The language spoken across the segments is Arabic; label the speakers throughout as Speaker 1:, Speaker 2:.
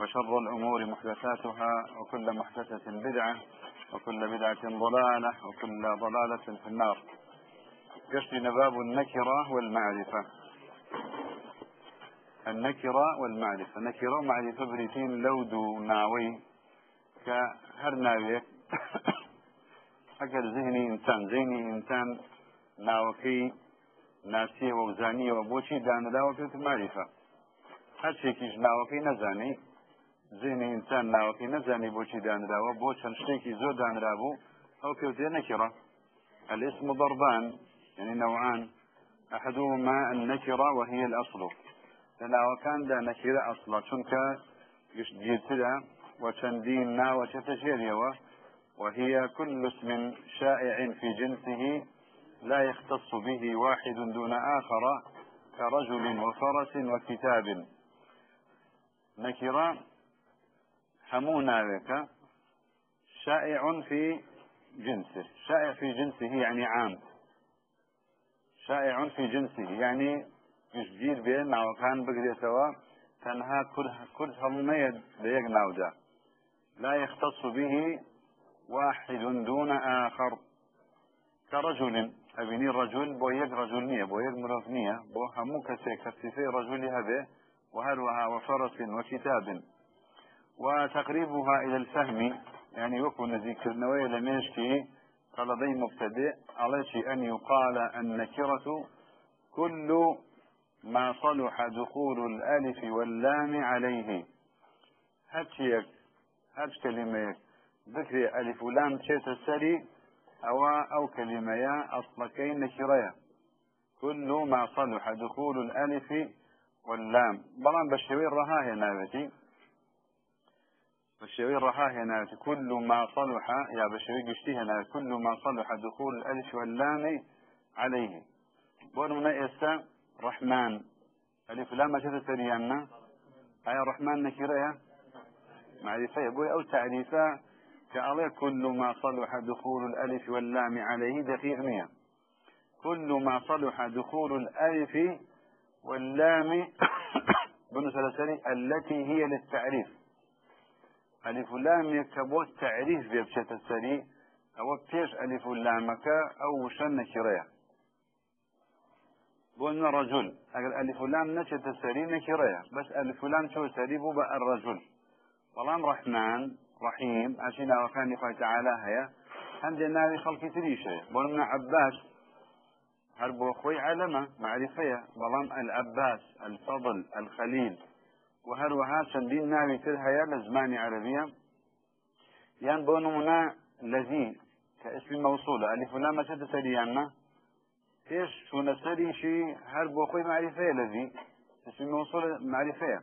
Speaker 1: وشر الأمور محدثاتها وكل محدثة بدعة وكل بدعة ضلالة وكل ضلالة في النار. قشتنا باب النكرة والمعرفة. النكرة والمعرفة. نكرة ومعرفة بريتين لودو ناوي كهر ناويك أكل ذهني إنسان. ذهني إنسان ناوكي ناسية وزانية وبوشي دان لا وكيت معرفة هر شيكيش ناوكي نزاني. زێنی ئینسان ناوەکەی نەزانی بۆچی دانراوە بۆ شتێکی زۆر دانرا بوو ئەو پێوتێ نەکیڕە الاسم ضربان يعني نوعان أحدهما النكرة وهي الأصل. لناوكان دا نكرة أصلا چونك جيتلا وچندين نا وشتشيريوة وهي كل اسم شائع في جنسه لا يختص به واحد دون آخر كرجل وفرس وكتاب. نكرة همو ناويك شائع في جنسه. شائع في جنسه يعني عام. شائع في جنسه يعني يشجير بين ناوكان بقري سوا تنها كل هميد بيق ناودا لا يختص به واحد دون آخر. كرجل أبني الرجل بويق رجل نية بويق مرض نية بو همو كسي كسيفي رجل هذا وهلوها وفرس وكتاب. وتقريبها إلى الفهم يعني يكون ذكر نوية لمشكي قال ضي مبتدئ على أن يقال النكرة كل ما صلح دخول الألف واللام عليه. هاتشيك هاتش كلمة ذكر ألف ولام تشيت السري أو أو كلمة يا أصلكين نكرية كل ما صلح دخول الألف واللام. بلان بشوير رهاهي نابتي بشوي رها هنا كل ما صلح يا بشوي قشتي هنا كل ما صلح دخول الألف واللام عليه. بورنا إسا رحمن. ألف لام شفت تريانا أي رحمن نكرة معرفة. بوي أو تعريفة. كأله كل ما صلح دخول الألف واللام عليه دقيق مية كل ما صلح دخول الألف واللام بنو التي هي للتعريف. ألف لام يكبو تعريف بيبشة السري أو بتيش ألف لامك أو شن كريا. بون رجل. أقل ألف لام نشت السري نكريا. بس ألف لام شو سري بو الرجل. ظلام رحمن رحيم. أشينا وكان يقول تعالى هيا. عندنا ناوي خلق تريشة. من عباس. هربو أخوي علمة. معرفية ظلام العباس الفضل الخليل. وهروها چەندین ناوی تر هەیە لە زمانی عربیە یان بۆ نمونە لەزی کە اسمی مەوصولە ئەلیف لام مەچەتە سەریاننا پێش چوونە سەریشی هەر بۆ خۆی معرفەیە لەزی اسم موصول معرفة.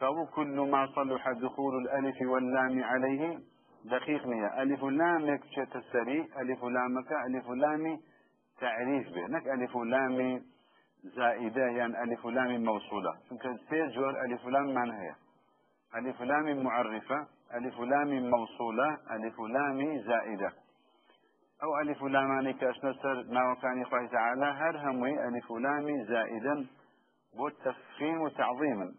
Speaker 1: فهو كل ما صلح دخول الألف واللام عليه دقيق نية ألف لام يكشت السري ألف لامك ألف لام تعريف به. نك ألف لام زائدة يعني ألف لام موصولة. جۆر ألف لام من هي. ألف لام معرفة ألف لام موصولة ألف لام زائدة. أو ألف لاماني كأشنا سر ناوكاني خواه تعالى هر هموي ألف لام زائدا بو تفخيم وتعظيما.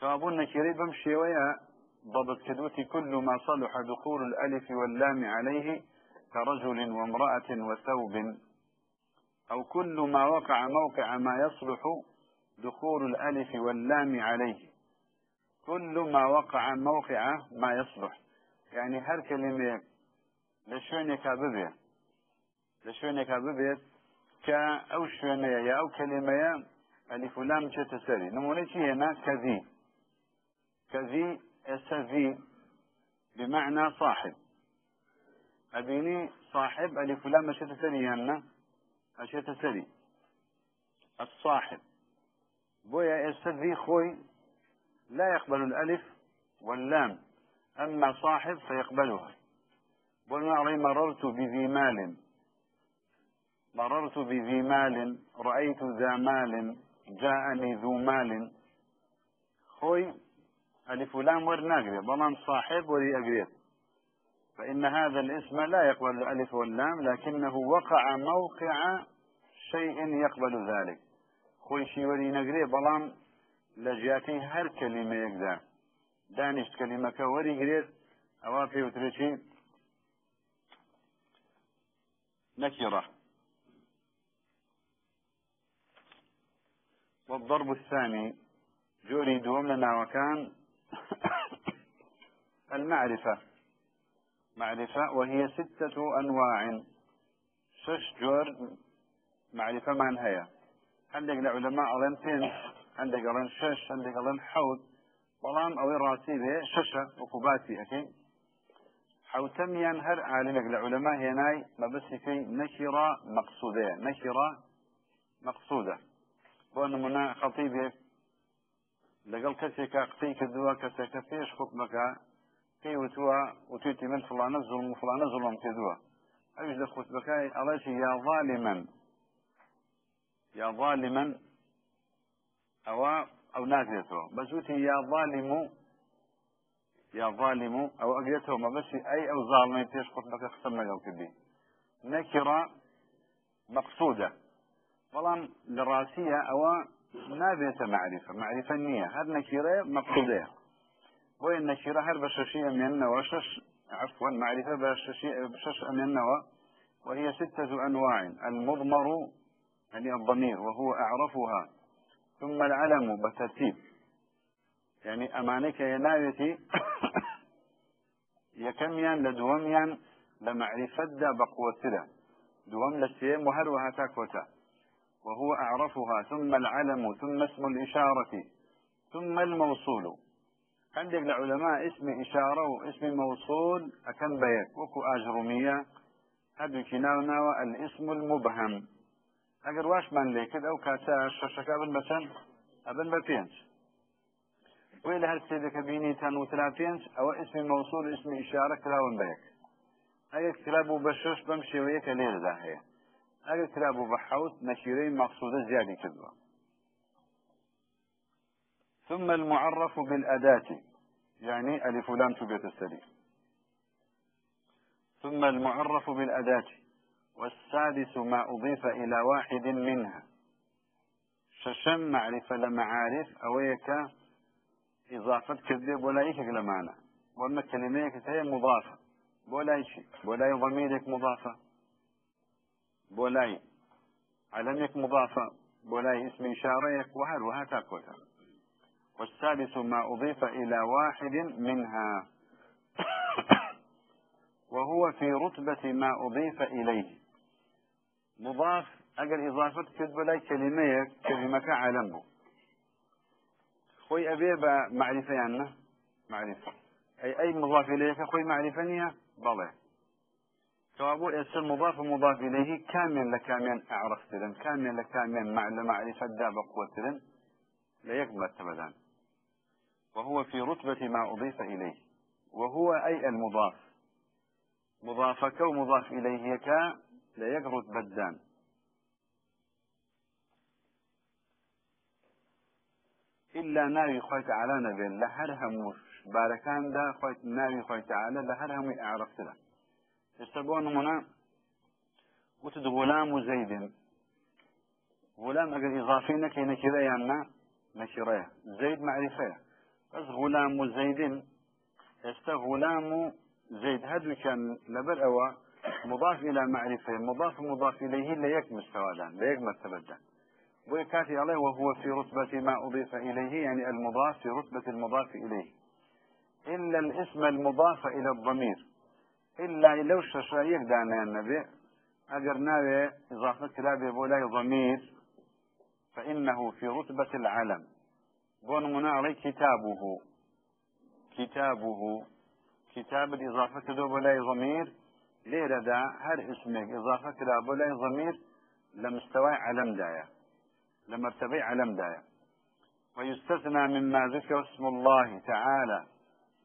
Speaker 1: فأبو نكيري ويا ضبط كدوتي كل ما صلح دخول الألف واللام عليه كرجل وامرأة وثوب. أو كل ما وقع موقع ما يصلح دخول الألف واللام عليه. كل ما وقع موقع ما يصلح. يعني هر كلمة لشوينك ببيت. لشوينك ببيت كأو شوينة يا أو كلمة ألف لام تتسري نمونتي هنا كذي كذي اسذي بمعنى صاحب. أبيني صاحب ألف لام أشياء سري هنا أشياء سري. الصاحب. بويا استذي خوي لا يقبل الألف واللام. أما صاحب فيقبلها. بقول مررت بذي مال. مررت بذي مال. رأيت ذا مال. جاءني ذو مال. خوي ألف لام ور ناقري. ضمان صاحب وري أقريت فإن هذا الاسم لا يقبل الألف واللام لكنه وقع موقع شيء يقبل ذلك. خوي شي وري نقري بلان لجاتي هر كلمة يقدر. دانش كلمة كوري قريت أوافي وترشي نكرة والضرب الثاني جوري دوم لنا وكان المعرفة. معرفة وهي ستة أنواع. شش جور معرفة من هي عندك العلماء ألين فين عندك ألين شش عندك ألين حوت بلام أو راسي به ششة وكباتي أكيد حوتميان هر عالمك العلماء هناي ما بس في نشرة مقصودة نشرة مقصودة. بۆ نمونە خەڵتیبێک لەگەڵ کەسێکە قسەی کردووە کەسێکە پێش خوتمەکە پێی وتووە وتوێتی من فلانە زڵم و فلانە زڵم کردووە ئەوش لە خوتبەکەی ئەڵەشی یا ظالما؟ یا ظالما؟ ئەوە ئەو ناگرێتەوە بەزوتی یا ظالم و یا ظالم و ئەو ئەگرێتەوە مەبەسی ئەی ئەو ظالمی پێش خوتبەکە قسەم لەگەڵ کردی نەکیڕە مقصودة. بەڵام لە ڕاستیە ئەوە نابێتە معریفە معریفە نییە هەر نەکیرە مەقصودەیە بۆیە نەکیرە هەر بە شەشی ئەمێنەوە شش عفوا معرفة بشش أمنوا وهي ستة أنواع المضمر يعني الضمير وهو أعرفها. ثم العلم بترتيب. يعني أمانك ينايتي يكميان لدوميان لمعرفة دا بقوة دوم لسيم وهروها تاكوتا وهو أعرفها. ثم العلم ثم اسم الإشارة. ثم الموصول. عندك العلماء اسم إشارة واسم موصول أكن بيك وكو أجرمية هذا كناونا الاسم المبهم. أجر واش من ليكد أو كاتا ششكا بن بسن؟ أبن ببينش وإلى هالسيدك بيني تان وثلاثينش أو اسم موصول اسم إشارة كلاون بيك. أي كلاب بشش بمشي ويك ليل ذا ئەگەر کرابوو بە حوت نەشیرەی مەقصودە زیادی کردووە ثم المعرف بالأداة يعني ألف لام تبيت السليم ثم المعرف بالأداة والسادس ما أضيف إلى واحد منها. ششم معرفة لمعارف أويك إضافة كذب ولا يكك لمعنى وأما كلميك هي مضافة. ولا شيء. ولا ضميرك مضافة. بولاي علمك مضافة. بولاي اسم إشاريك وهل وهكذا والثالث ما أضيف إلى واحد منها. وهو في رتبة ما أضيف إليه. مضاف أجل إضافة كتب كلمة كلمة علم خوي أبي معرفة يعني معرفة. أي أي مضاف إليك خوي معرفة نية؟ بله كوابو اسم مضاف مضاف إليه كامل لكامل أعرف لن كامل لكامل مع معرفة دا بقوة لن لا يقبل تبدان وهو في رتبة ما أضيف إليه وهو أي المضاف. مضافك ومضاف إليه كا لا يقرد بدان. إلا ناوي خوي تعالى نبي لهرهم باركان دا خوي ناوي خوي تعالى لهرهم أعرف له يستبون هنا وتد غلام زيد. غلام أجل إضافين كي نكرة يعني نكرة زيد معرفة. بس غلام زيد است غلام زيد هذا كان لبر أو مضاف إلى معرفة مضاف مضاف إليه لا يك مستوادان لا يك مرتبة ويكاتي عليه وهو في رتبة ما أضيف إليه يعني المضاف في رتبة المضاف إليه إلا الاسم المضاف إلى الضمير إلا لو ششايك دانا النبي أجر ناوي إضافة كلابي بولاي ضمير فإنه في رتبة العلم. بون منا علي كتابه. كتابه. كتاب الإضافة كدو بولاي ضمير. ليرة دا هر اسمك إضافة كلا بولاي ضمير لمستوى علم دايا. لمرتبة علم دايا. ويستثنى مما ذكر اسم الله تعالى.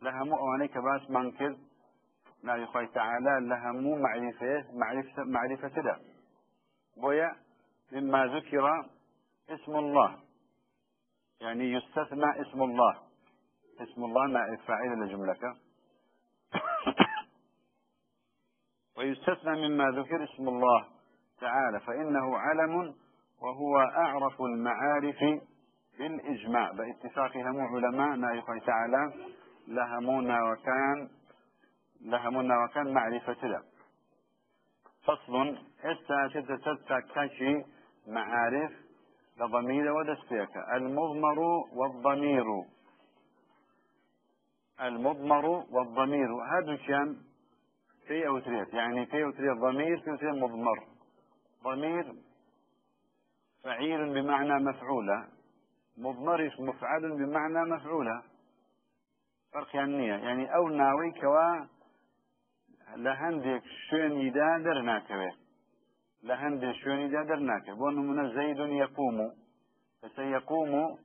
Speaker 1: لها مؤونيك باس منكر. لا يخوي تعالى لها مو معرفة معرفة معرفة لا بويا مما ذكر اسم الله. يعني يستثنى اسم الله. اسم الله نائب فاعل لجملك ويستثنى مما ذكر اسم الله تعالى فإنه علم وهو أعرف المعارف بالإجماع. باتفاق هم علماء تعالى لهمونا وكان لهمونا وكان معرفة له. فصل إستا كاشي معارف لضمير ودستيك المضمر والضمير. المضمر والضمير. هذا كان في أوتريت يعني في أوتريت ضمير في أوتريت مضمر. ضمير فعيل بمعنى مفعولة. مضمر مفعل بمعنى مفعولة. فرق يعني يعني أو ناوي كوا لهندك شون يدادر ناكوه لهندك شون يدادر ناكوه بون من زيد يقوم. فسيقوم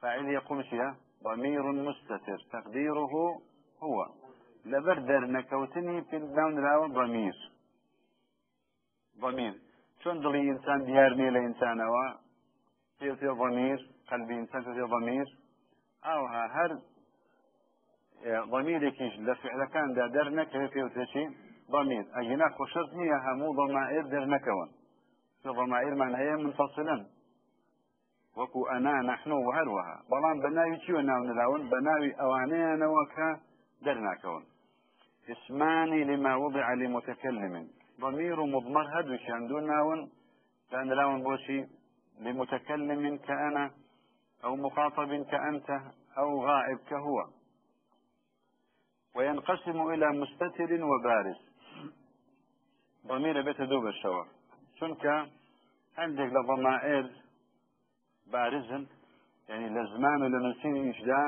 Speaker 1: فاعل يقوم شيئا ضمير مستتر. تقديره هو. لبردر نكوتني في الدون راو ضمير. ضمير. شون دلي إنسان ديارني لإنسان و في ضمير قلبي إنسان في ضمير أو هر ضميرێکیش لە فعلەکاندا دەرنەکەوێ پێوتێکی ضمير. ئەگینا خۆشەت نییە هەموو ضمائر دەرنەکەون ضمائرمان هەیە منفصلن وەکو ئەنا نحن وهروها بەڵام بەناوی چیوە ناو نراون بەناوی ئەوانەیانەوە کە دەرناکەون اسماني لما وضع لمتكلم. ضمير مضمر هدو شاندو ناون. كان بوشي. لمتكلم كأنا أو مخاطب كأنت أو غائب كهو. وينقسم إلى مستتر وبارز. ضميرە بێتە دوو بەشەوە. چونکە هەندێک لە ضەمائل بارزن یعنی لە زمان و لە نووسین ئیشدا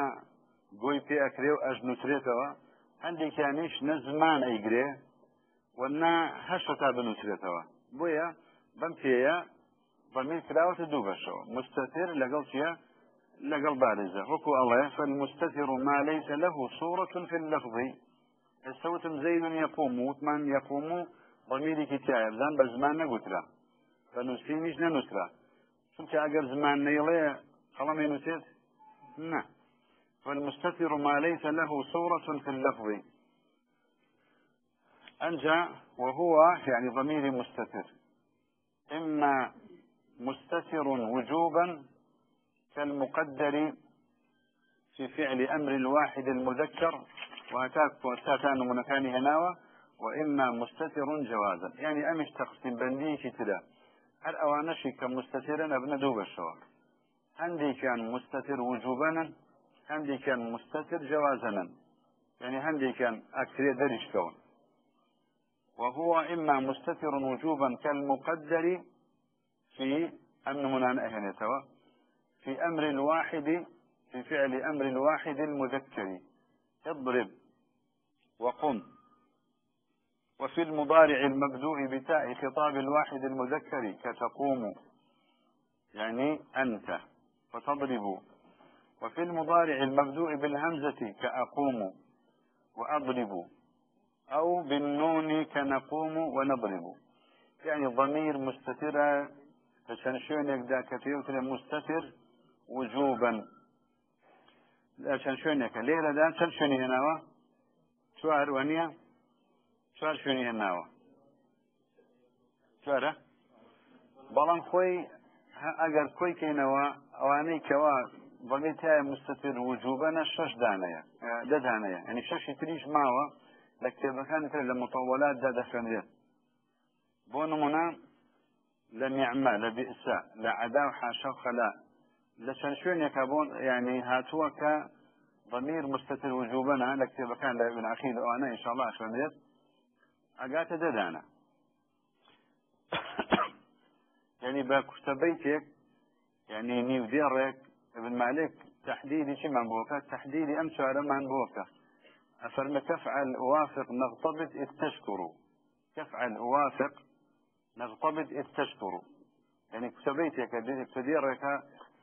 Speaker 1: گۆی پێ ئەکرێ و ئەژنووترێتەوە هەندێکیانیش نە زمان ئەیگرێ وەنا هەشتا تا بنووسرێتەوە بۆیە بەم پێەیە بەمیر کراوەتە دوو بەشەوە. مستەتر لەگەڵ چیە لەگەڵ بارزە. وەکو ئەڵێ فالمستەتر و مالەیتە لەه سوورەتون في اللفظی ئێستاوتم زەیدون یەقوم وتمان یەقوم و ضميري كتاب زان بزمان نقتلا فنسينيش ننسلا شنك أقر زمان نيلي خلام ينسيت نعم فالمستتر ما ليس له صورة في اللفظ. أنجى وهو يعني ضمير مستتر إما مستتر وجوبا كالمقدر في فعل أمر الواحد المذكر وهتاك وهتاكان منكان هناوة. وإما مستتر جوازا. يعني أمش تقسيم بندي كتلا هل أوانشي كمستترا ابن دوب الشوار. عندي كان مستتر وجوبا؟ عندي كان مستتر جوازا؟ يعني عندي كان أكثر درج كون؟ وهو إما مستتر وجوبا كالمقدر في أمن منان أهنيتوا في أمر الواحد في فعل أمر الواحد المذكر. اضرب وقم. وفي المضارع المبدوء بتاء خطاب الواحد المذكر كتقوم يعني أنت وتضرب وفي المضارع المبدوء بالهمزة كأقوم وأضرب. أو بالنون كنقوم ونضرب. يعني ضمير مستترة فشنشونك دا كتير مستتر وجوبا. چەند شوێنێکە لێرەدا چەند شوێنی هێناوە چوار وەنیە چوار شوێنی هێناوە چوارە بەڵام خۆی ئەگەر کۆی کەینەوە ئەوانەی کەوا بەڵێ تایە مستەفر وجوبەنە شش دانەیە دەدانەیە ئەنی شەشی تریش ماوە لە کتێبەکان تر لە متەوەلاتدا دەخوێنرێت. بۆ نمونە لە نیعمە لە بئسا لە عەدا و حاشە و خەلا. لە چەند شوێنێکە بۆن ینی هاتووە کە ضمير مستتر وجوبنا لكتب كان ابن أخي وأنا إن شاء الله أشوانيت أقات ددانا يعني بكتبيتك يعني نيو ديرك ابن مالك تحديدي شي من بوكا تحديدي أمشى على من بوكا أفرم تفعل أوافق نغتبط إذ تشكروا تفعل أوافق نغتبط إذ تشكروا يعني كتبيتك تديرك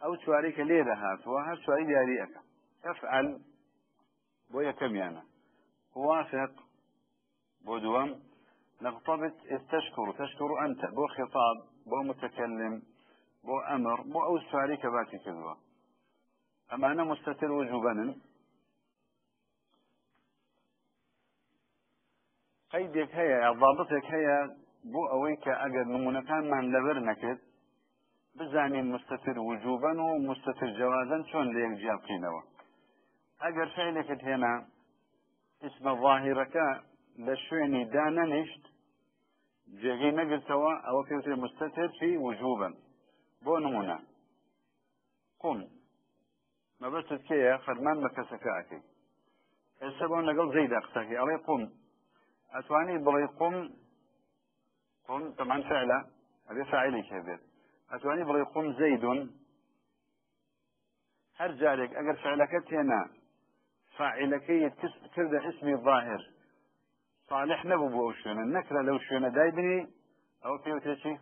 Speaker 1: أو شواريك ليلة هاتوا هر شواري دياريك افعل بويا كم يعني وافق بۆ دووەم لە خطابت ئێستشکر و تشکر و ئەمتە بۆ خێتاب بۆ متەکەلم بۆ ئەمر بۆ ئەو سواری کە باتی کردووە. ئەمانە مستەتر وجوبەنن قەیدێک هەیە یا ضابطێک هەیە بۆ ئەوەی کە ئەگەر نمونونەکانمان لەبەر نەکرد بزانین مستەتر وجوبەن و مستەتر جوازن چۆن لە یەکجیابقینەوە ئەگەر فعلێکت هێنا اسمە ظاهیرەکە لشويني دانا نشت جێگەی نەگرتەوە ئەوە پێوتێ مستتر في وجوبا بۆ نمونە. قم کێیە؟ فەرمان بە کەسەکە ئەەکەی ئێستا بۆ لەگەڵ زەیدا قسەکەی ئەڵێ قم ئەتوانی بڵێ قم قم طبعا فعلە. ئەبێ فاعلی هەبێت ئەتوانی بڵێ قم زەیدون. هەر جارێک ئەگەر فعلەکە تێنا فاعلەکەی کردە اسمی ظاهر. صالح نبو بو شوێنە نەکرا لەو شوێنە دایبنی ئەو پێوتێکی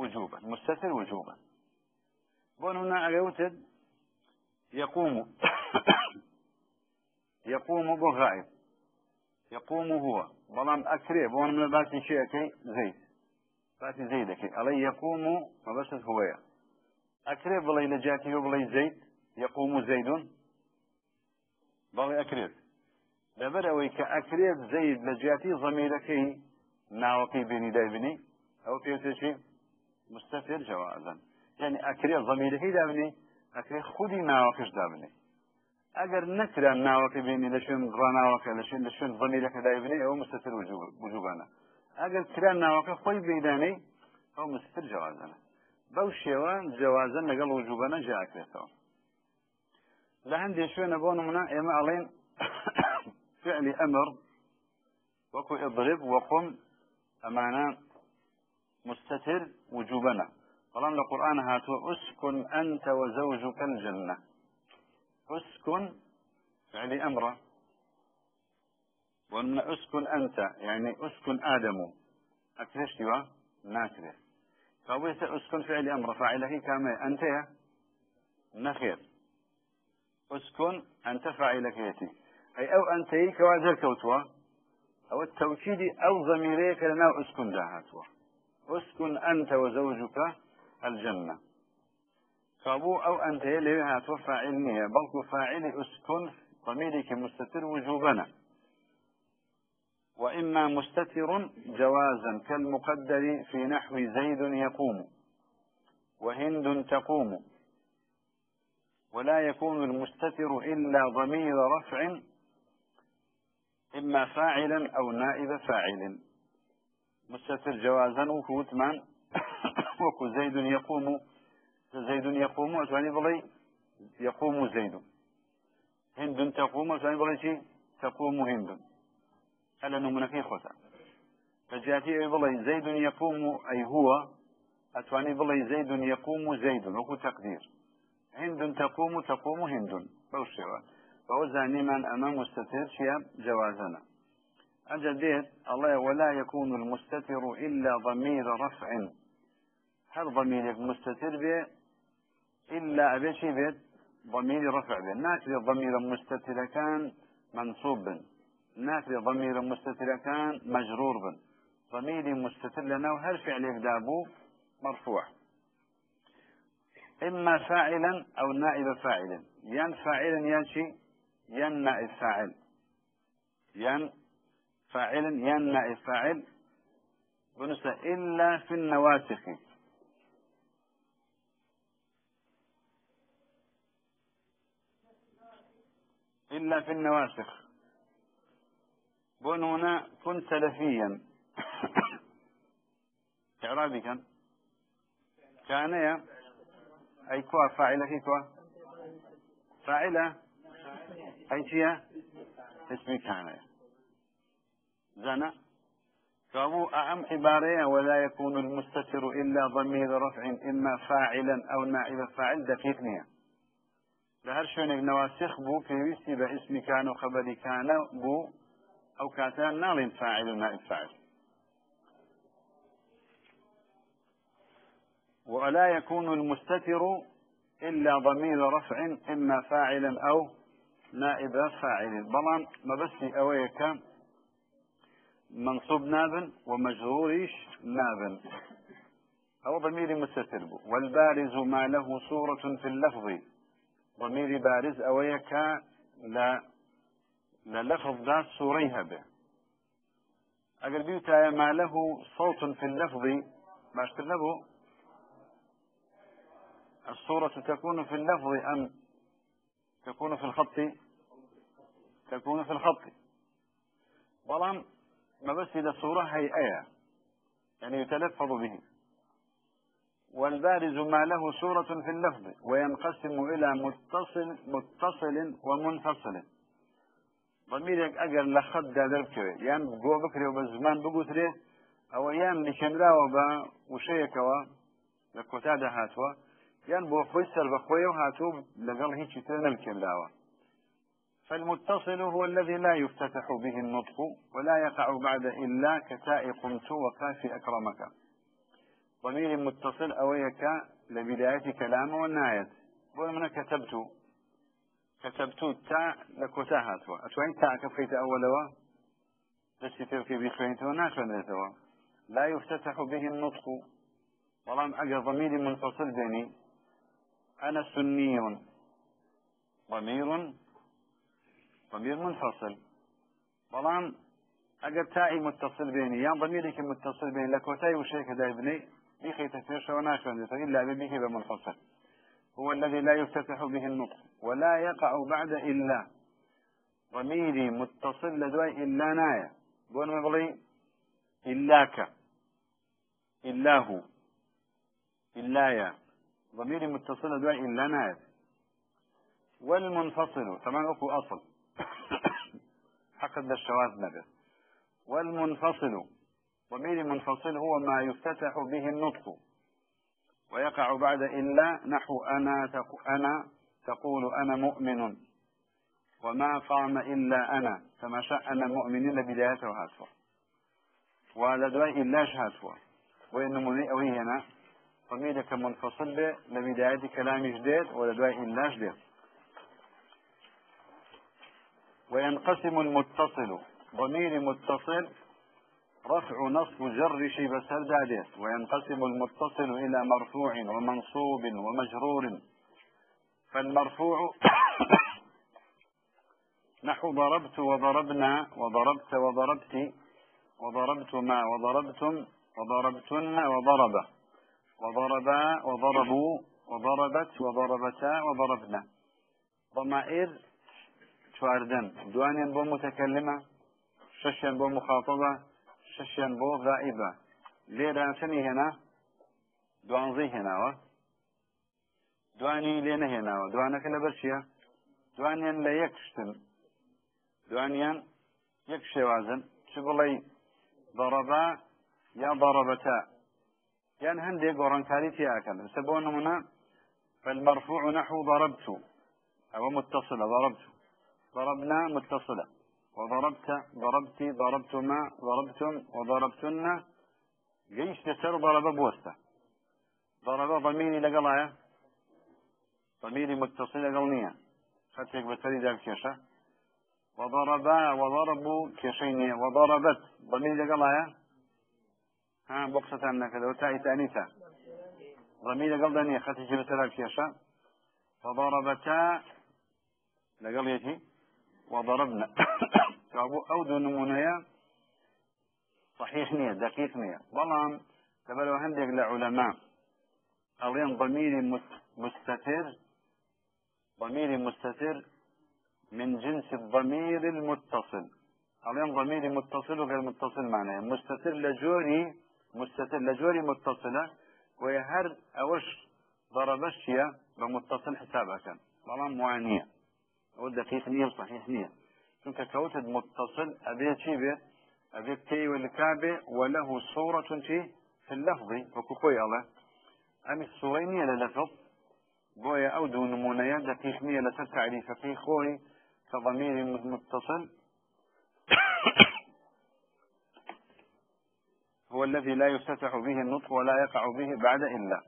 Speaker 1: وجوبا مستتر وجوبا. بۆ نمونە ئەگەوتت يقوم يقوم بۆ غائب. يقوم هو. بەڵام ئەکرێ بۆ نمونە باسی شيەکەی زەید باسی زەیدەکەی ئەڵێ يقوم مەبەست هوەیە ئەکرێ بڵێ لە جاتی بڵێ زەید يقوم زەیدون بەڵێ ئەکرێت لەبەر ئەوەی کە ئەکرێت زەید لە جیاتی زەمیرەکەی ناوەکەی بینی دەبنی ئەو پێوتێکی مستەفر جوازن یعنی ئەکرێت زەمیرەکەی دابنی ئەکرێت خودی ناوەکەش دابنی ئەگەر نەکرا ناوەکە بینی لە شوێن ڕناوەکە لە شوێن لە شوێن زەمیرەکە دابنی ئەوە مستەفر وجوبانە. ئەگەر کرا ناوەکە خۆی بێدانەی ئەو مستر جوازنە بەو شێوە جوازن لەگەڵ وجوبانە جاکرێتەوە لە هەندێک شوێنە بۆ نمونە ئێمە ئەڵێن فعل أمر وكو اضرب وقم أمانا مستتر وجوبنا. طالما القرآن هاتو أسكن أنت وزوجك الجنة. أسكن فعل أمر. وأن أسكن أنت يعني أسكن آدم. أكرش دوا ناكره فأبويت أسكن فعل أمر. فاعلة كما أنت يا نخير. أسكن أنت فاعلك يتي أي أو أنتي كوازر كوتوا أو التوكيد أو ضميريك لنا أسكن جاهاتوا أسكن أنت وزوجك الجنة. كابو أو أنتي اللي هاتوا فاعل بل فاعل أسكن ضميرك مستتر وجوبنا. وإما مستتر جوازا كالمقدر في نحو زيد يقوم وهند تقوم. ولا يكون المستتر إلا ضمير رفع إما فاعلا أو نائب فاعل مستتر جوازا وفوت من وكو زيد يقوم زيد يقوم أتواني بلي يقوم زيد. هند تقوم أتواني بلي تقوم هند. ألا نمنكي خطأ فجاتي بلي زيد يقوم أي هو أتواني بلي زيد يقوم زيد. وكو تقدير. هند تقوم تقوم هند. بوشيوان فوزاني من أمام مستتر شيا جوازنا. أجديت الله ولا يكون المستتر إلا ضمير رفع. هل ضمير مستتر به إلا أبي بيت ضمير رفع به ناكري ضمير مستتر كان منصوب بن. ضمير مستتر كان مجرور بن. ضمير مستتر لنا وهل فعل دابو؟ مرفوع. إما فاعلا أو نائب فاعل ين فاعلا ين شيء ين نائب فاعل ين فاعل ين نائب فاعل بنسى إلا في النواسخ. إلا في النواسخ. بون هنا كن سلفيا. إعرابي كان. كان يا. أي كوا فاعلة كوا. فاعلة أي شيء؟ اسمي كان زنا. فهو أعم عبارة ولا يكون المستتر إلا ضمير رفع إما فاعلا أو نائب فاعل دقيق نية. لهر شونك نواسخ بو في باسم كان وخبر كان بو أو كاتان نال فاعل ونائب فاعل. ولا يكون المستتر إلا ضمير رفع إما فاعلا أو نائب فاعل. بلان ما بس أويك منصوب نابن ومجروريش نابن. أو ضمير مستتر والبارز ما له صورة في اللفظ. ضمير بارز أويك لا للفظ ذات صوريها به. أقل بيوتا ما له صوت في اللفظ. ما له الصورة تكون في اللفظ أم تكون في الخط تكون في الخط. بلان الصورة هي آية يعني يتلفظ به. والبارز ما له صورة في اللفظ وينقسم إلى متصل متصل ومنفصل. ضميرك أجر لخد دربكوي يعني بقو بكري وبزمان بقوتري أو أيام لشمرا وبا وشيكوا لكوتا هاتوا. يعني بو خوي سر بخوي وهاتوا لقال هيك تنم كملاوا فالمتصل هو الذي لا يفتتح به النطق ولا يقع بعد إلا كتاء قمت وكافي أكرمك. ضمير متصل أويك لبداية كلامه والنهاية من كتبت. كتبت تا لكوتا هاتوا. أتوين تا كفيت أولوا دشي تركي بخوينتوا ناشونيتوا لا يفتتح به النطق. ولم أجا ضمير منفصل بيني أنا سني. ضمير. ضمير منفصل. ولم أجا تاعي متصل بيني. يا ضميرك متصل بيني. لكوتاي وشيك دايبني بيخي تفيرش وناشونيتوا إلا ببيخي بمنفصل هو الذي لا يفتتح به النطق ولا يقع بعد إلا. ضميري متصل لدواء إلا نايا بون مبلي إلاك. إلا هو إلا يا ضميري متصل لدواء إلا نايا والمنفصل طبعا أكو أصل. حق الشواذ نبي. والمنفصل ضميري منفصل هو ما يفتتح به النطق. ويقع بعد إلا نحو أنا أنا تقول أنا مؤمن. وما قام إلا أنا كما شاء أن المؤمنين بدايته هاتوا ولدواء إلا هاتوا وإن أوي هنا ضميرك منفصل به لبداية كلام جديد ولدواء إلا جديد وينقسم المتصل ضمير متصل رفع نصب جر شي بس هل وينقسم المتصل إلى مرفوع ومنصوب ومجرور. فالمرفوع نحو ضربت وضربنا وضربت وضربت وضربتما وضربتم وضربتن وضرب. وضربا وضربوا وضربت وضربتا وضربنا. ضمائر شواردن دوانيا بو متكلمة ششا بو مخاطبة ششيان بۆ غائبە. لێرانچنی هێنا؟ دوانزەی هێناوە. دوانی لێ نەهێناوە. دوانەکە لەبەر چییە؟ دوانیان لە یەک شتن. دوانیان یەک شێوازن. چ بڵێ ضربا یا ضربتا؟ يعني هندي قرنكاري تياكن سبون هنا فالمرفوع نحو ضربت. أو متصلة ضربت. ضربنا متصلة. وضربت ضربت ضربتما ضربتم وضربتن. جيش تسر ضرب بوسته ضرب ضميري لقلايا ضميري متصل لقلنيا خدتك بسري ذاك كيشة. وضربا وضربوا كيشيني وضربت. ضميري لقلايا ها بقصة أنك لو تاي تانيتا ضميري لقل دنيا خدتك بسري كيشة وضربتا لقل وضربنا. كابو أو دو نمونيا. صحيح نية دقيق نية. بلان تبلو هندك لعلماء. ألين ضمير مستتر. ضمير مستتر من جنس الضمير المتصل. ألين ضمير متصل وغير متصل معناه. مستتر لجوري مستتر لجوري متصلة ويهر أوش ضربشيا بمتصل حسابها كان. بلان معانية. أو دقيق نية صحيح نية چونکە کەوتت متصل أبي بێ ئەبێ پێی ولکابێ وله صورة چی في اللفظ. وەکو خۆی ئەڵێ ئەمی سوڕی نییە لە لەفظ بۆیە ئەو دوو نمونەیە دقیق نییە لەسەر تعریفەکەی خۆی کە ضمير متصل. هو الذي لا يفتتح به النطق ولا يقع به بعد إلا.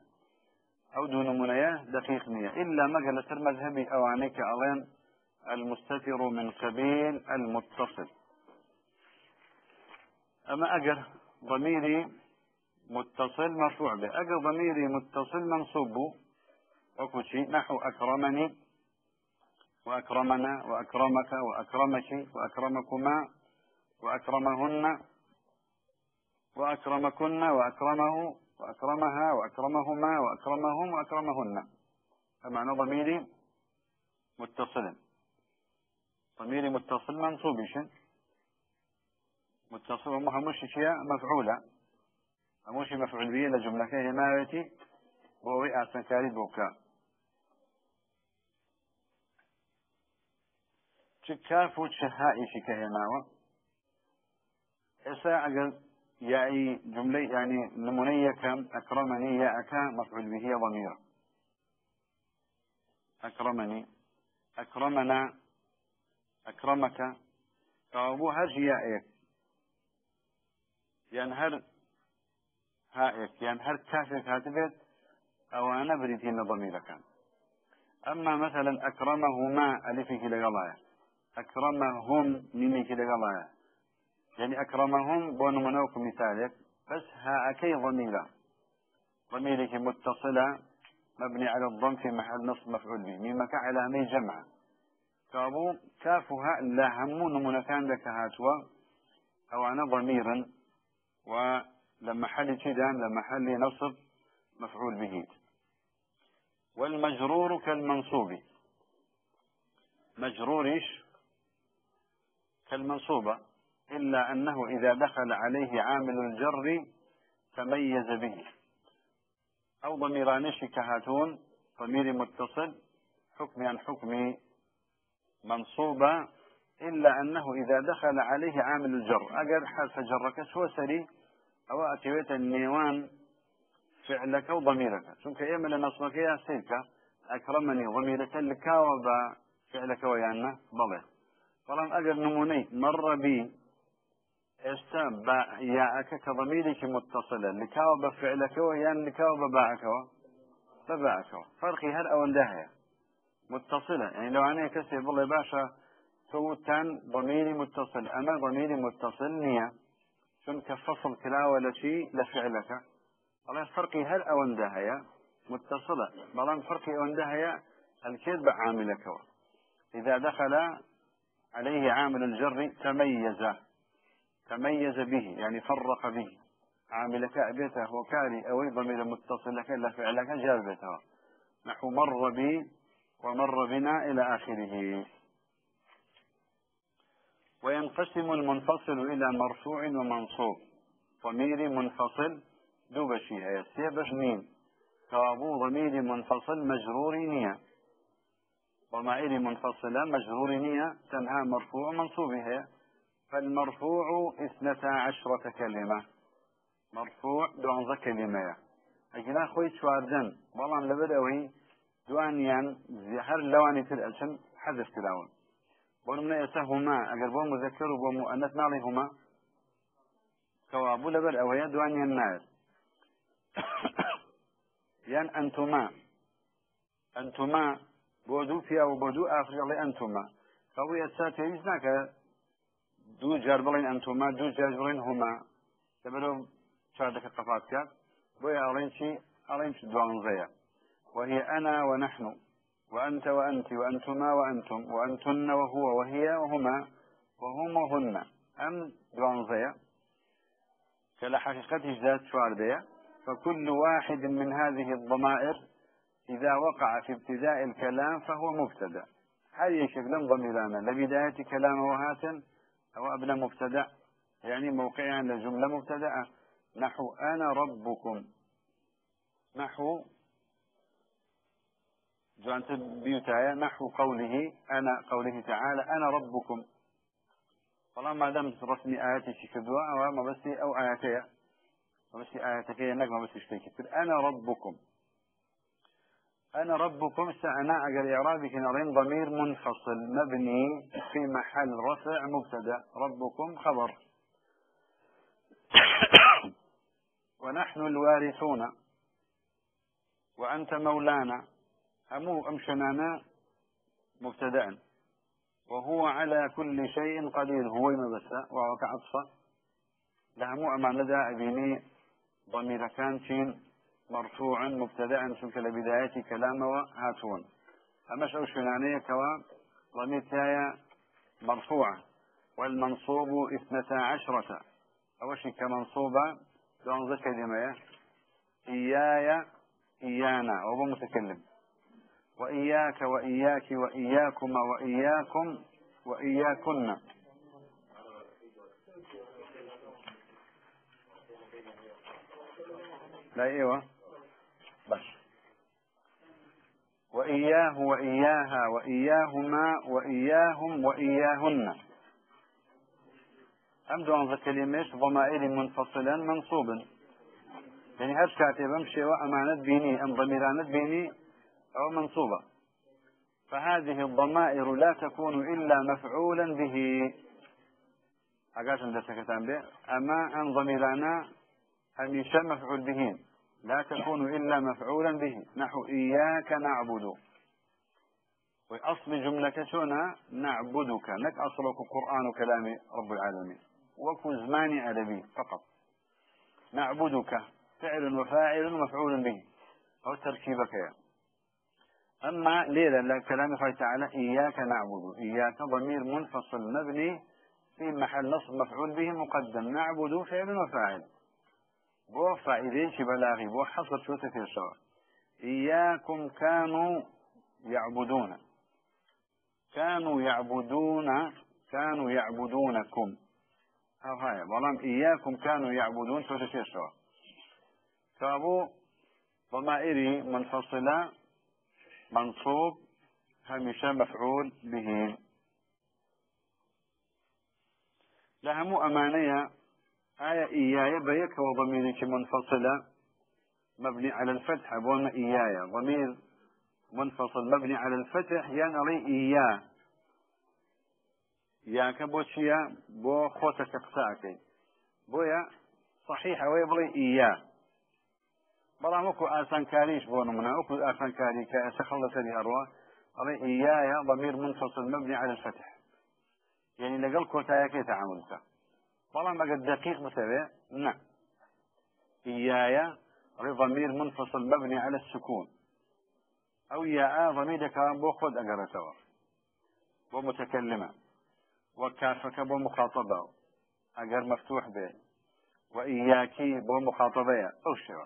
Speaker 1: أو دون منية دقيق نية. إلا ما قال سر مذهبي أوانيك ألين المستتر من قبيل المتصل. أما أجر ضميري متصل مرفوع به. أجر ضميري متصل منصوب. وكشي نحو أكرمني وأكرمنا وأكرمك وأكرمك وأكرمكما وأكرمهن. وأكرمكن وأكرمه وأكرمها وأكرمهما وأكرمهم وأكرمهن. فمعنى ضميري متصل. ضميري متصل منصوب متصل ومهمش شيء مفعولة. هموشي مفعول به لجملة كهي ماويتي بوي أحسن كاري بوكا. كافو تشهائي شكاية ماوة إسا أقل ياي جملة يعني نمونية كم أكرمني ياك مفعول به ضمير. أكرمني. أكرمنا. أكرمك. فأبو هرج يائك يعني هر هائك يعني هر كافك هاتبت أو أنا بريتين ضميرك أما مثلا أكرمهما ألفك لغلايا أكرمهم منك لغلايا يعني أكرمهم بون منوك مثالك بس ها أكي ضميرة. ضميرك متصلة مبني على الضم في محل نصب مفعول به مما على مي جمع. كابو كافها لا همون من كان لك هاتوا أو أنا ضميرا ولما حل كذا لما حل نصب مفعول به. والمجرور كالمنصوب. مجرورش كالمنصوبة. إلا أنه إذا دخل عليه عامل الجر تميز به. أو ضميران شكهاتون ضمير متصل حكم عن حكم منصوبة إلا أنه إذا دخل عليه عامل الجر. أجر حرف جرك سوى سري أو أتويت النيوان فعلك وضميرك. شنك يمل نصبك يا سيك أكرمني ضميرك لك وبا فعلك ويانا ضله طالما أجر نموني مر بي ئێستا بە یاەکە کە ضميرێکی متصلە لکاوە بە فعلەکەەوە یان لکاوە بە باعەکەەوە بە باعەکەەوە فەرقی هەر ئەوەندە هەیە يعني لو أنا كسي بالله باشا توتان ضميري متصل. أما ضميري متصل نية. شن كفصل كلا ولا شيء لفعلك. الله فرقي هل أوندا هي متصلة. بلان فرقي أوندا هي الكذب عاملك إذا دخل عليه عامل الجر تميز. تميز به يعني فرق به. عامل كأبيته وكاري أو ضمير متصل لك إلا فعلك جابته نحو مر بي ومر بنا إلى آخره. وينقسم المنفصل إلى مرفوع ومنصوب. ضمير منفصل دو بشيها يسيبش مين كابو ضمير منفصل مجرور نية. ضمائر منفصلة مجرور نية تنهى مرفوع منصوبها فالمرفوع اثنتا عشرة كلمة. مرفوع دوانزا كلمة. أجنا خوي شواردن بەڵام لەبەر ئەوەی دوانیان هەر لەوانی تر ئەچن حەزف کراون بۆ منە ئێستا هما ئەگەر بۆ مذەکر و بۆ مؤنث ناڵی هما کەوا بوو لەبەر ئەوەیە دوانیان ناوێت یان ئەنتوما. ئەنتوما بۆ دوو پیا و بۆ دوو ئافریڵی ئەنتوما. دوو جار بڵین ئەنتوما دوو جار بڵین هما. لەبەرەوە چاردەکە قەفات کرد. بۆیە ئەڵێن چی؟ ئەڵێن دوانزەیە وهي أنا ونحن وأنت وأنت وأنتما وأنتم وأنتن وهو وهي وهما وهم وهن أم دوانزية كلا حقيقته ذات شواردية فكل واحد من هذه الضمائر إذا وقع في ابتداء الكلام فهو مبتدأ. هذه شكلا ضميرانا لبداية كلام وهاتن أو أبنى مبتدأ يعني موقعها لجملة مبتدأة. نحو أنا ربكم. نحو جوانت بيوتايا نحو قوله أنا قوله تعالى أنا ربكم. والله ما دام رسمي آياتي شكدوا أو ما بس أو آياتي ما بس آياتك ما بس اشتكي أنا ربكم. أنا ربكم سأنا أجل إعرابي كنارين ضمير منفصل مبني في محل رفع مبتدأ. ربكم خبر. ونحن الوارثون. وأنت مولانا. أمو أمشنانا مبتدأ. وهو على كل شيء قدير. هو ما وهو كعطفة. لهمو أمان لدى أبيني ضمير كان شين مرفوعا مبتدأ شنك لبداية كلامه هاتون أمش أو شنانية كوا ضمير تايا مرفوعة. والمنصوب اثنتا عشرة. أوش كمنصوبة دون ذكر كلمة إياي إيانا. وهو متكلم. وإياك وإياك وإياكما وإياكم وإياكن. لا إيوه. بس. وإياه وإياها وإياهما وإياهم وإياهن. أم دوان كلمة ضمائر منفصلا منصوبا يعني هر كاتب بمشي وأمانة بيني أم ضميرانة بيني أو منصوبة. فهذه الضمائر لا تكون إلا مفعولا به. أقاش عند سكتان به أما أن ضميرانا هميشا مفعول به. لا تكون إلا مفعولا به. نحو إياك نعبد. وأصل جملة شونا نعبدك. نك أصلك قرآن كلام رب العالمين. وكو زمان أدبي فقط. نعبدك. فعل وفاعل ومفعول به. أو تركيبك. يا أما ليلة كلام الله تعالى إياك نعبد. إياك ضمير منفصل مبني في محل نصب مفعول به مقدم. نعبد فعل وفاعل. بو فائدين بلاغي بو حصر شو في الشرع إياكم كانوا يعبدون. كانوا يعبدون كانوا يعبدونكم. ها هاي بلام إياكم كانوا يعبدون شو في الشرع كابو ضمائري منفصلة منصوب هميشه مفعول به. لهم أمانية آية إيايا بيك وضميرك منفصلة مبني على الفتح بون إيايا ضمير منفصل مبني على الفتح لي إياه ياك بو خوتك قساكي بويا صحيح ويبلي إياه بەڵام وەکو ئاسانکاریش بۆ نمونە وەکو ئاسانکاری کە ئێستا ئەڵێ ئیایە ضمير منفصل مبني على الفتح. يعني لەگەڵ کۆتایەکەی تعامل بکە بەڵام ئەگەر دقيق بتەوێ نه إيايا ضمير منفصل مبني على السكون أو ياء ضمير كلام بو خود أقرتوا بو متكلمة وكافك بو مخاطبة أقر مفتوح به وإياكي بو مخاطبة أو شيء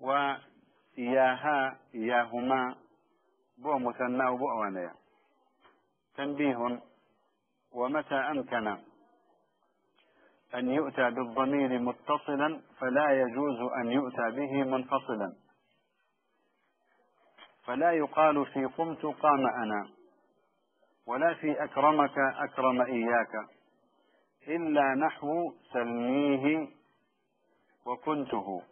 Speaker 1: وإياها إياهما بو مثنى وبو أوانيا تنبيه ومتى أمكن أن يؤتى بالضمير متصلا فلا يجوز أن يؤتى به منفصلا. فلا يقال في قمت قام أنا ولا في أكرمك أكرم إياك إلا نحو سلميه وكنته.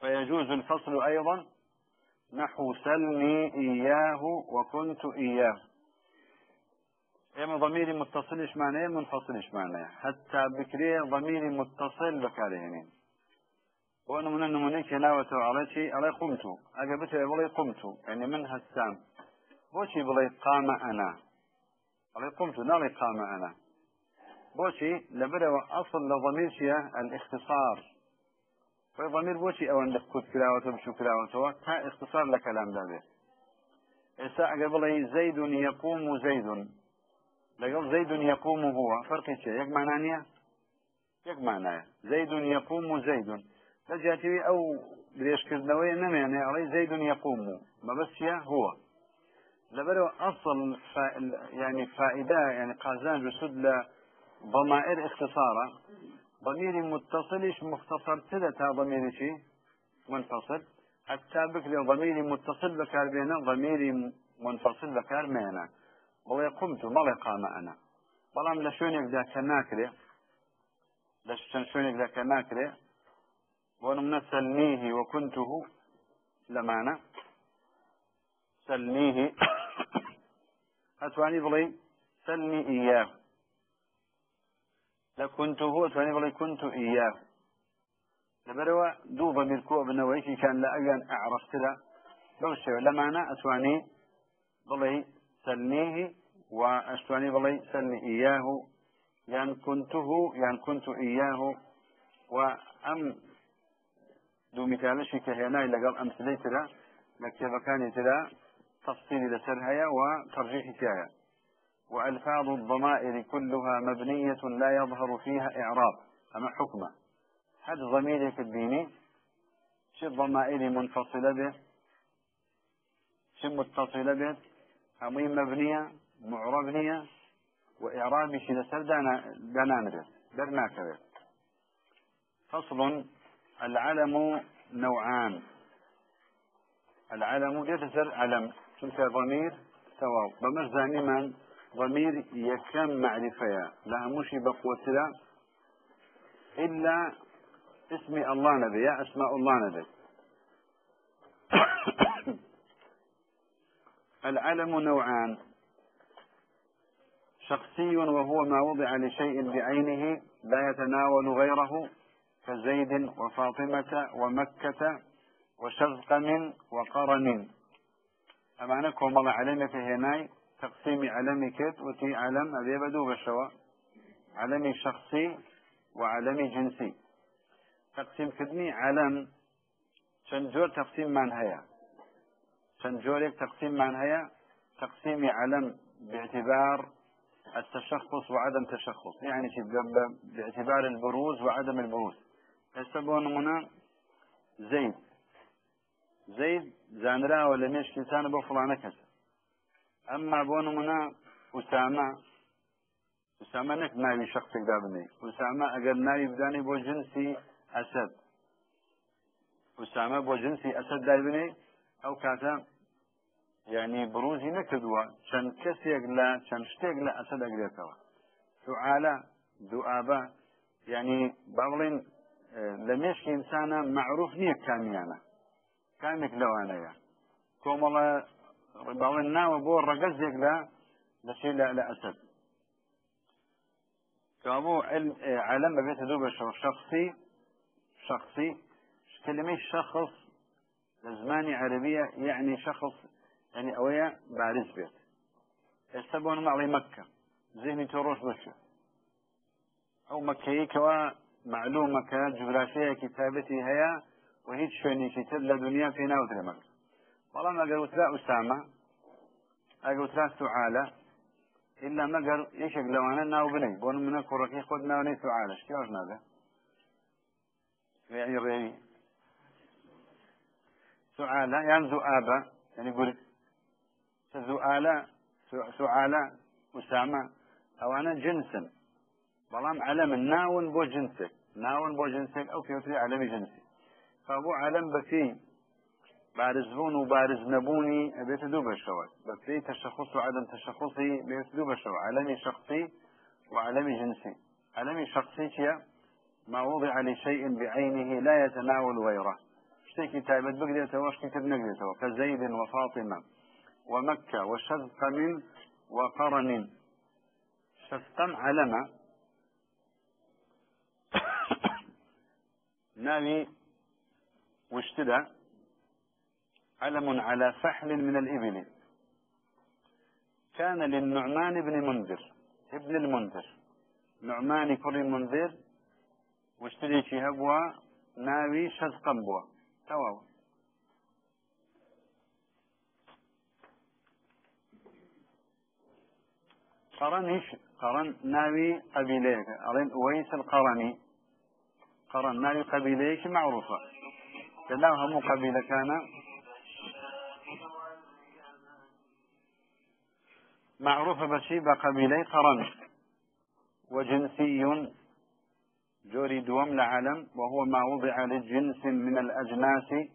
Speaker 1: فيجوز الفصل أيضا نحو سلني إياه وكنت إياه. إما ضمير متصل إيش معناه؟ منفصل إيش معناه؟ حتى بكري ضمير متصل بكارهنين وأنا من النمونيك ناوة على علي قمت أجابته بلي قمت يعني من هالسام بوشي بلي قام أنا. علي قمت نالي قام أنا. بوشي لبدا أصل لضمير شيء؟ الاختصار. فضمير بوشي أو عندك كود كلاوة بشو كلاوة تا اختصار لكلام دابه إسا قبل زيد يقوم لقل زيد يقوم هو. فرق شيء. يك معنانية يك معناه زيد يقوم زيد. لجاتي أو بريش كردنوية نم يعني علي زيد يقوم. ما بس هو. لبرو أصل فا يعني فائدة يعني قازان جسد ضمائر اختصارا. ضمير متصلش مختصر؟ تلتا ضمير شي؟ منفصل. حتى بكري ضمير متصل بكار بينا ضمير منفصل بكار مينا. بڵێ قمت و بەڵێ قامە ئەنا. بەڵام لە شوێنێکدا کە ناکرێ لە چەند شوێنێکدا کە ناکرێ بۆ نمونە سەلنیهی وەکنته لەمانە. سەلنیهی ئەتوانی بڵێ سەلنی ئیە لە کنته ئەتوانی بڵێ کنت و ئیە لەبەرەوە دوو بەمیر کۆ بنەوەیکی کان لە ئەگەن ئەعرفترە بەو شێوە لەمانە ئەتوانی بڵێ سلنيه وأشتواني بڵێ سلني إياه يعني كنته يعني كنت إياه. وأم دو مثالشي كهناي لقل أمثلي ترى لكتابكاني ترى تفصيلي لسر هيا وترجيح فيها وألفاظ الضمائر كلها مبنية لا يظهر فيها إعراب أما حكمة. هذا ضميرك الديني؟ شي الضمائر منفصلة به؟ شي متصلة به؟ همي مبنية معربنية وإعرابي لسر دانا درنا كبير فصل العلم نوعان. العلم يتسر علم تلك ضمير تواو بمرزاني من؟ ضمير يكم معرفة. لا مشي بقوة إلا اسم الله نبي يا أسماء الله نبي. العلم نوعان. شخصي وهو ما وضع لشيء بعينه لا يتناول غيره كزيد وفاطمة ومكة وشزقم وقرن. أمانة كومل علمك هناي تقسيم علمي كت وتي علم أبي بدو بشوا. علمي شخصي وعلمي جنسي. تقسيم كدني علم شنجور تقسيم من هيا؟ شنجورك تقسيم من هيا تقسيم علم باعتبار التشخص وعدم تشخص. يعني باعتبار البروز وعدم البروز. يستبون منا زيد. زيد زانرا ولا مش بو فلانة كسر أما بون منا أسامة. أسامة نك ناوي شخص دابني أسامة أجر ناوي بداني بو جنسي أسد. أسامة بو جنسي أسد دابني أو یعنی بروزی نەکردووە چەند کەسێک لە چەند شتێک لە ئەسە دەگرێتەوە سعاالە دوعاابە یعنی باڵێن لە مێشکی ئینسانە معروف نییە کامیانە. کامێک لەوانەیە. کۆمەڵە باڵێن ناوە بۆ ڕەگەزێک لە لەشێ لە لە ئەسد کابوو عالم بەبێتە دوو بە شخصی شخصی كلمة شخص لزماني عربية يعني شخص ئەنی ئەوەیە بارز بێت. ئێستا بۆ نماڵی مەکە زێنی تۆ ڕۆژ بەشە. ئەو مەکەیکەوە معلومەکە جوگرافەیەکی تابەتی هەیە و هیچ شوێنێکی تر لە دنیا پێ ناوترێ مەکە. بەڵام ئەگەر وترا ئوسامە ئەگە وترا سوعاە إلا مەگەر یەکێک لەوانە ناو بنەی. بۆ منە کوڕەکەی خۆت ناوەی سوعاە شتیاژ نادە ڕێنی سوعاە یان زوو ئابە یعنی گورد ذؤالة سعالة أسامة. أو أنا جنسا بلام علم ناون بو جنسك ناون بو جنسك أو كيوتري علم جنسي فأبو علم بفي بارزبوون و بارز نبوني بێتە دوو بەشەوە بەپی تشخص وعدم تشخصي بێت دوو بەشەوە علمي شخصي وعلمي جنسي علمي شخصي چیە ما وضع لشيء بعينه لا يتناول غيره. شتيكي تايبت بقديتەوە شتي تر نقديتەوە كزيد وفاطمة ومكة وشزقم وقرن. شزقم علمة ناوي واشتدى علم على فحل من الإبل. كان للنعمان بن منذر. ابن المنذر. نعمان كل منذر. واشتري هبوا ناوي شزقا بوا. تواو. قرن إيش؟ قرن ناوي قبيليك أرين ويس القرني؟ قرن ناوي قبيليك معروفة؟ كلاها مو قبيلة كان. معروفة بشي بقبيلي قرن. وجنسي جوري دوم لعلم وهو ما وضع لجنس من الأجناس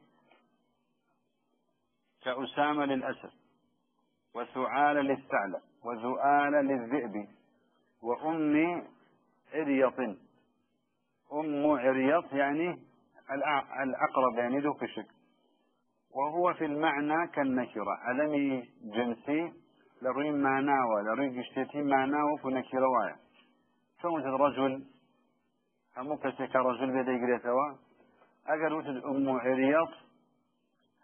Speaker 1: كأسامة للأسد وسعال للثعلب وذؤال للذئب. وأم عريط أم عريط يعني الأقرب يعني ذو كشك وهو في المعنى كالنكرة. علمي جنسي لروي معناوة لروي جشتتي معناوة كنكرة رواية فمثل رجل همو كسك رجل بيدي قريتوا ئەگەر وتت ئوم عێریەڵ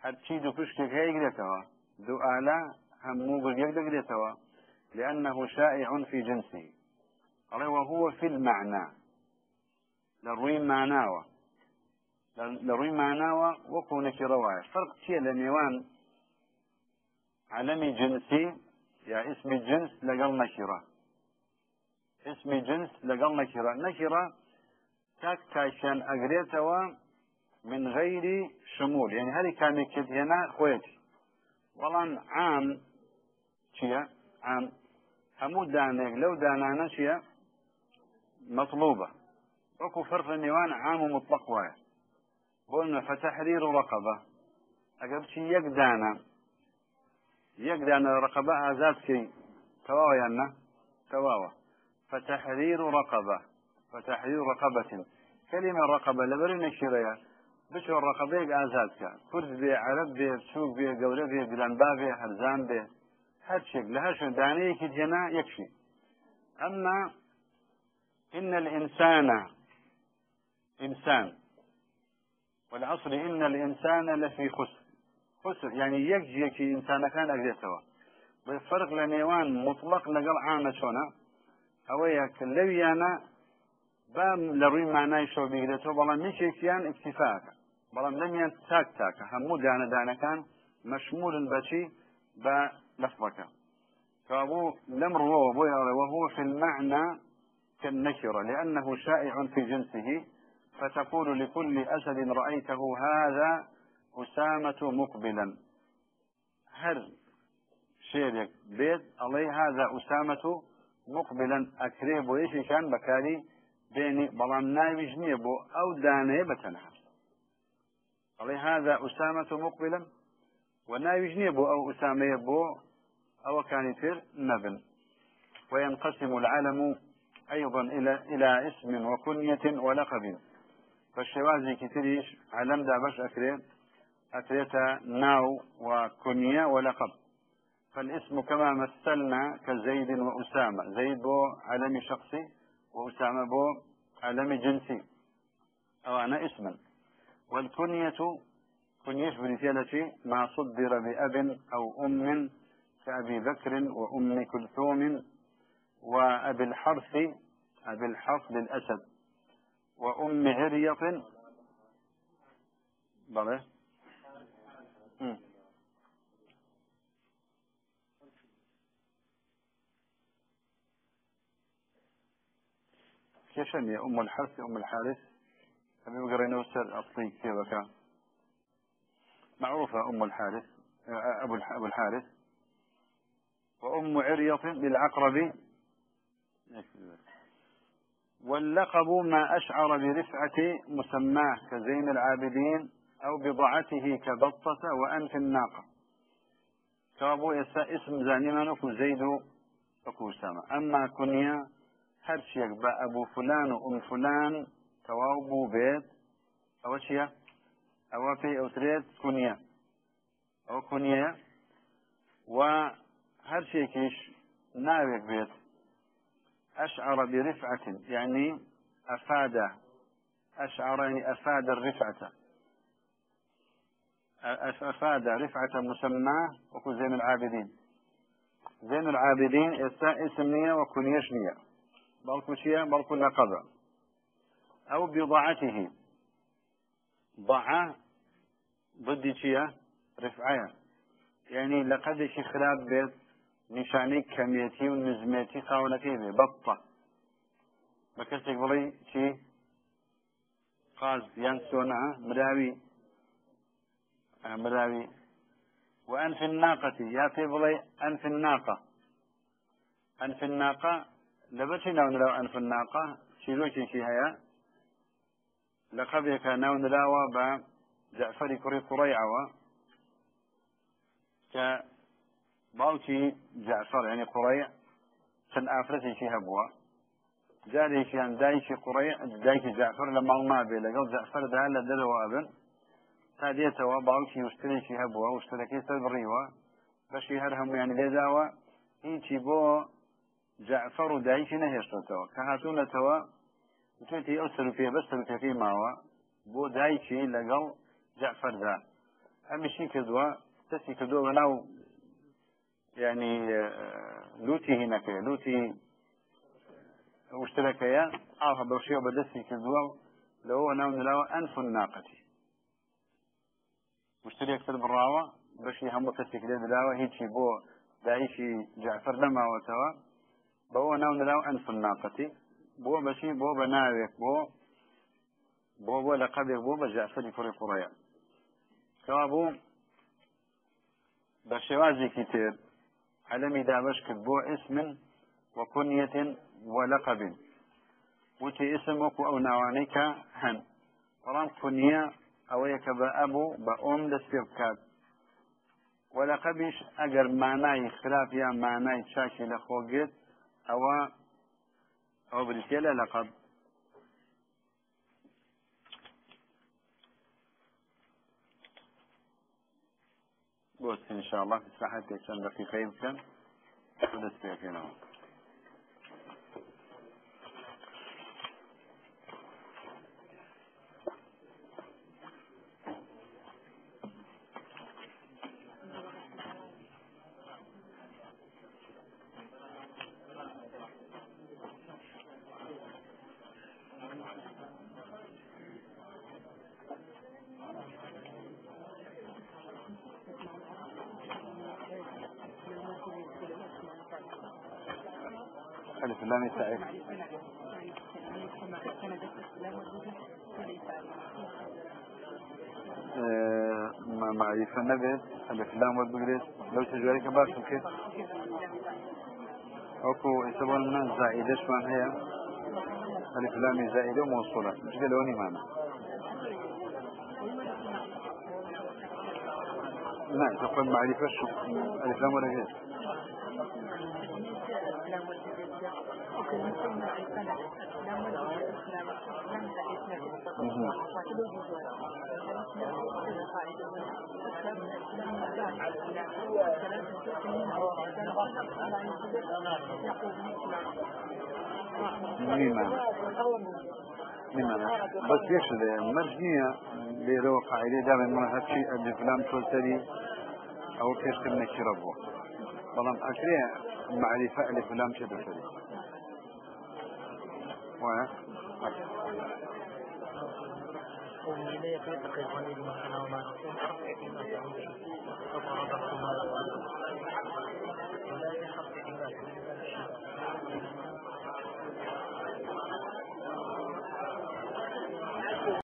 Speaker 1: هەرچی دوو پشتێک هەیەگرێتەوە دوو ئالا هەموو بەگەک دەگرێتەوە لأنه شائع في جنسه. وهو في المعنى. لروي معناوة. لروي معناوة وەکو نەکیڕەوایە فرق چییە لە نێوان علەمی جنسی یا اسمی جنس لەگەڵ نەکیڕە اسمی جنس لەگەڵ نەکیڕە نەکیڕە تاک تاکیان ئەگرێتەوە من غير شمول. يعني هذه كان هنا خويتي. والله عام شيا عام. همو دانيك لو دانانا شيا مطلوبة وكو فرق النيوان عام مطلق واحد قلنا فتحرير رقبة أقرب شي يقدانا يقدانا رقبة آزادكي تواوى يانا تواوى فتحرير رقبة فتحرير رقبة كلمة رقبة لبرنا شريات بچۆ ڕقبەیەک ئازادکە کورد بێ عرب بێ چوک بێ گەورە بێ گرانبا بێ هەرزان بێ. لە هەر دانەیەکی جێنا یەکشی. ئەمما إن الإنسان إنسان. والعصر إن الإنسان لفي خسر. خسر يعني يكجي يكي إنسان كان أجدتوا بفرق لنيوان مطلق لقل عامة شونا. أويك لويانا بام لروي معناي شو بيقدتوا بلا مشيكيان اكتفاك. بەڵام لەمیان تاک تاکە هەموو دانە دانەکان مەشمولن بەچی بە لەفظەکە فابو لم رواه وهو في المعنى كالنكرة لأنه شائع في جنسه. فتقول لكل أسد رأيته هذا أسامة مقبلا. هر شيرك بيت عليه هذا أسامة مقبلا. أكريب وإيش كان بكاري؟ بيني بلان ناويج نيبو أو داني بتنها ئەڵێ هذا أسامة مقبلا. وناويجني بو أو أسامة بو أو كان تر نبن وينقسم العلم أيضا إلى إلى اسم وكنية ولقب. فالشوازي كتريش علم دا باش أكري. أكريتا ناو وكنية ولقب. فالاسم كما مثلنا كزيد وأسامة. زيد بو علم شخصي وأسامة بو علم جنسي. أو أنا اسما. والكنية كنية برسالة ما صدر بأب أو أم كأبي بكر وأم كلثوم وأبي الحرث أبي الحرث للأسد وأم عرية بلى. كيف يا أم الحرث أم الحارث؟ أبي قرينا وسر أصلي كيفك. معروفة أم الحارث أبو أبو الحارث. وأم عرية للعقرب واللقب ما أشعر برفعة مسماه كزين العابدين أو بضعته كبطة وأنف الناقة. كابو اسم زانيمان وكو زيد وكو سامة أما كنيا هرشيك بأبو فلان وأم فلان بوو بێت ئەوە چییە ئەوە پێی ئەوترێت کونیە ئەو کونیە و شێکیش ناوێک بێت أشعر برفعة يعني أفاد. أشعر يعني أفاد الرفعة. أفاد رفعة مسماه وكو زين العابدين. زين العابدين اسم نية وكنيش نية بلكو شيء بلكو لقبه أو بضاعته. ضدی چییە؟ رفعە یعنی لە قەدێکی خراپ بێت نیشانەی کەمیەتی و نزمێتی خاونەکەی بێ. بەپە بە کەسێک بڵی چی؟ قاز. یان سۆنا مراوی. مراوی. وأنف الناقة يا في بلي أنف الناقة أنف الناقة لبتي نون لو أنف الناقة شيلوكي شي هيا لقبيك نون لاوا با جعفەری کوڕی قوڕیعەوە کە باوکی جعفەر ینی قوڕی چەند ئافرەتێکی هەبووە جارێکیان دایکی قوڕی دایکی جعفەر لە ماڵ نابێ لەگەڵ جعفەردا لە دەرەوە ئەبن تا دێتەوە باوکی وشترێکی هەبووە وشتەکەی سەر بڕیوە بەشی هەر هەمویان لێداوە هیچی بۆ جعفەر و دایکی نەهێشتەوە کە هاتوونەتەوە توێتی ئەو سەرپێ بە سەرپێکەی ماوە بۆ دایکی لەگەڵ جعفەردا ئەمیشی کردووە دەستی کردووە بەناو ینی لوتی هینەکەی لوتی وشترەکەیە ئاها بەشیەوە بەدەستی کردووە لەوە ناو نراوە ئەنف ناقەتی مشترێکتر بڕاوە بەشی هەموو کەسێک لێ دراوە هیچی بۆ دایشی جعفر نەماوەتەوە بەوە ناو نراو ئەنف ناقەتی بۆ بەشی بۆ بە ناوێک بۆ بۆ بۆ لە قەبێک بۆ بە جعفری کوڕی قوڕەیە کەوا بوو بە شێوازێکی تر علەمی دابش کرد بۆ ئسمن وەکوونیەتێن وەلقەبن وتی ئسم وەکو ئەو ناوانەی کە هەن. بەڵام کونیە ئەوەیە کە بە ئەبوو بە ئۆم دەست پێ بکات. وەلەقەبیش ئەگەر مانای خراپ یا مانای چاکی لە خۆگرت ئەوە ئەو بریتێ لە لەقەب. بريتيلا لقب بۆ انشاءله ساحتێک چەند دقیقەی بکەن دەست پێکەنەوە ألف لام سعيد. معرفة نبت ألف لام والبقريس لو تجوارك باش كيف أكو يسمون من زائدة شمان هي؟ ألف لام زائدة وموصولة مش قالوني معنا نعم تقول معرفة شو ألف لام ولا غير نعم نعم بس إيش المرجية ليرو قاعدة دائما ما هالشيء اللي فلان تولتري أو كيف كنا كربوه بلام اكريه معرفة فلان شدو شدو وأنا